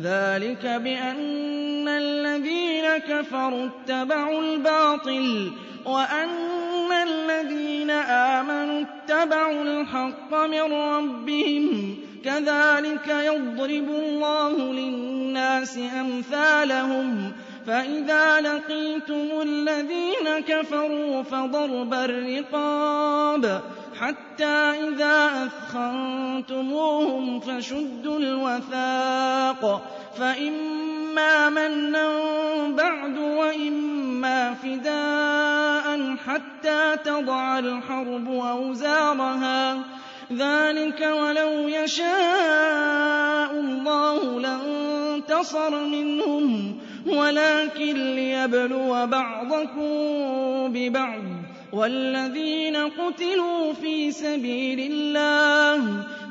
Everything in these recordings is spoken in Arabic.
ذلك بأن الذين كفروا اتبعوا الباطل وأن الذين آمنوا اتبعوا الحق من ربهم كذلك يضرب الله للناس أمثالهم فإذا لقيتم الذين كفروا فضرب الرقاب حتى إذا أثخنتموهم فشدوا الوثاق فإما منا بعد وإما فداء حتى تضع الحرب أوزارها. ذلك ولو يشاء الله لانتصر منهم ولكن ليبلو بعضكم ببعض. والذين قتلوا في سبيل الله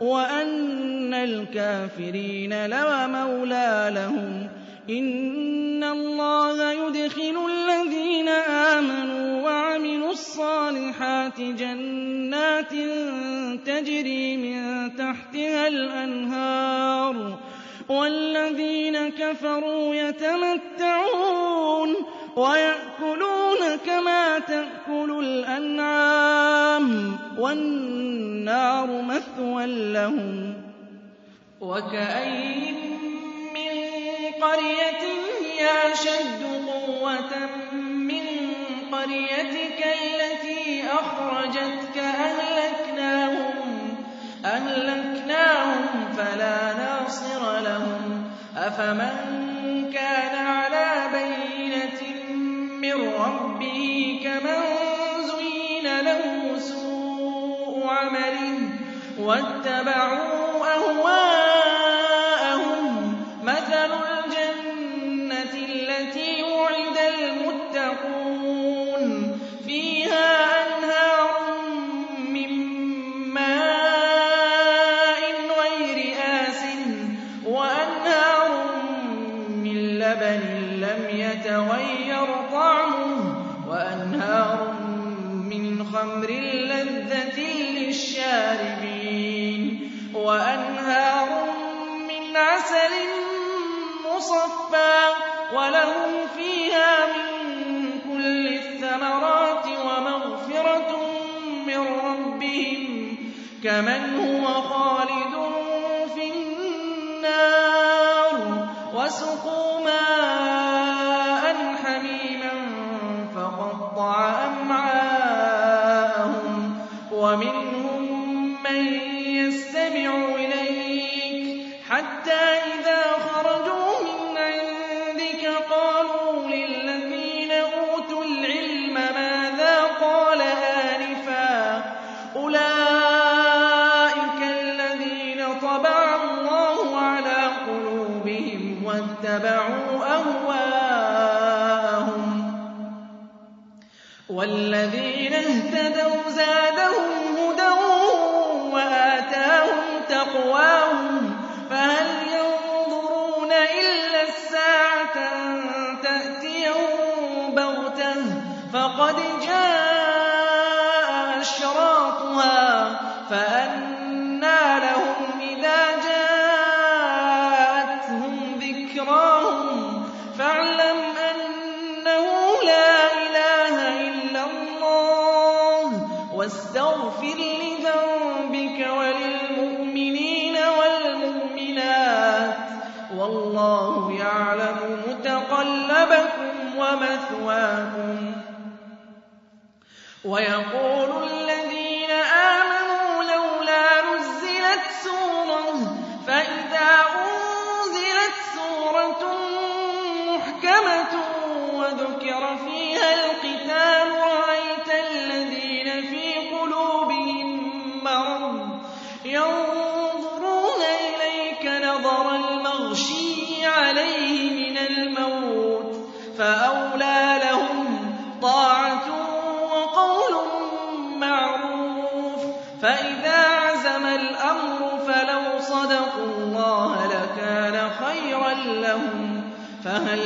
وَأَنَّ الْكَافِرِينَ لَا مَوْلَىٰ لَهُمْ إِنَّ اللَّهَ يُدْخِلُ الَّذِينَ آمَنُوا وَعَمِلُوا الصَّالِحَاتِ جَنَّاتٍ تَجْرِي مِن تَحْتِهَا الْأَنْهَارُ وَالَّذِينَ كَفَرُوا يَتَمَتَّعُونَ وَيَأْكُلُونَ كَمَا تَأْكُلُ الْأَنْعَامُ وَالنَّارُ مَثْوًى لَّهُمْ وَكَأَيِّن قَرْيَةٍ هِيَ أَشَدُّ قُوَّةً مِّن قَرْيَتِكَ الَّتِي أَخْرَجَتْكَ أَهْلَكْنَاهُمْ فَلَا نَاصِرَ لَهُمْ أَفَمَن وَاتَّبَعُوا أَهْوَاءَهُم مِّنْ عَسَلٍ مُّصَفًّى وَلَهُمْ فِيهَا مِن كُلِّ الثَّمَرَاتِ وَمَغْفِرَةٌ مِّن رَّبِّهِمْ كَمَنْ هُوَ خَالِدٌ فِي النَّارِ وَسُقُوا وَالَّذِينَ اهْتَدَوْا وَاسْتَغْفِرْ لِذَنبِكَ وَلِلْمُؤْمِنِينَ وَالْمُؤْمِنَاتِ ۗ وَاللَّهُ يَعْلَمُ مُتَقَلَّبَكُمْ وَمَثْوَاكُمْ ۖ. وَيَقُولُ الَّذِينَ آمَنُوا لَوْلَا نُزِّلَتْ سُورَةٌ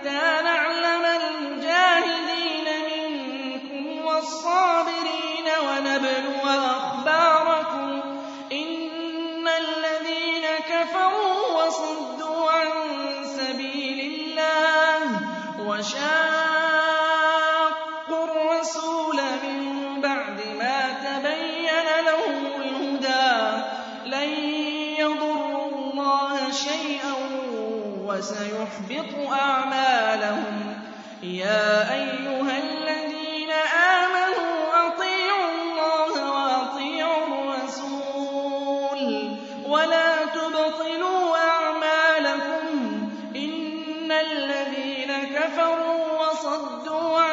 حَتَّىٰ نَعْلَمَ الْمُجَاهِدِينَ مِنكُمْ وَالصَّابِرِينَ وَنَبْلُوَ أَخْبَارَكُمْ ۚ. إِنَّ الَّذِينَ كَفَرُوا وَصَدُّوا عَن سَبِيلِ اللَّهِ وَشَاقُّوا الرَّسُولَ مِن بَعْدِ مَا تَبَيَّنَ لَهُمُ الْهُدَىٰ لَن يَضُرُّوا اللَّهَ شَيْئًا وَسَيُحْبِطُ أَعْمَالَهُمْ. يَا أَيُّهَا الَّذِينَ آمَنُوا أَطِيعُوا اللَّهَ وَأَطِيعُوا الرَّسُولَ وَلَا تُبْطِلُوا أَعْمَالَكُمْ ۚ. إِنَّ الَّذِينَ كَفَرُوا وَصَدُّوا عَن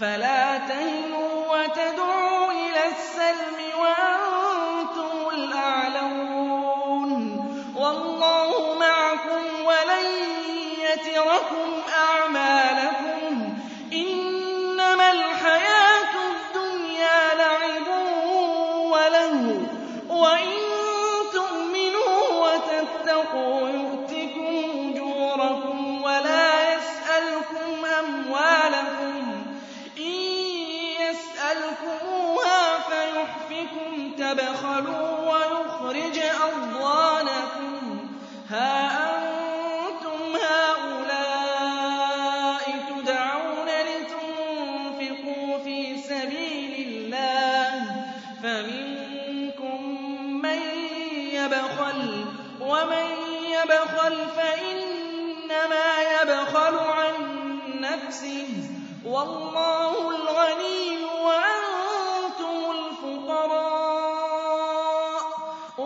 فَلَا تَهِنُوا وَتَدْعُوا إِلَى السَّلْمِ وَأَنتُمُ الْأَعْلَوُونَ وَاللَّهُ مَعَكُمْ وَلَن يَتِرَكُمْ تَبْخَلُوا وَيُخْرِجْ أَضْغَانَكُمْ ۖ. هَا أَنتُمْ هَٰؤُلَاءِ تُدْعَوْنَ لِتُنفِقُوا فِي سَبِيلِ اللَّهِ؟ فَمِنكُم مَّن يَبْخَلُ ۖ وَمَن يَبْخَلْ فَإِنَّمَا يَبْخَلُ عَن نَّفْسِهِ ۚ. وَاللَّهُ الْغَنِيُّ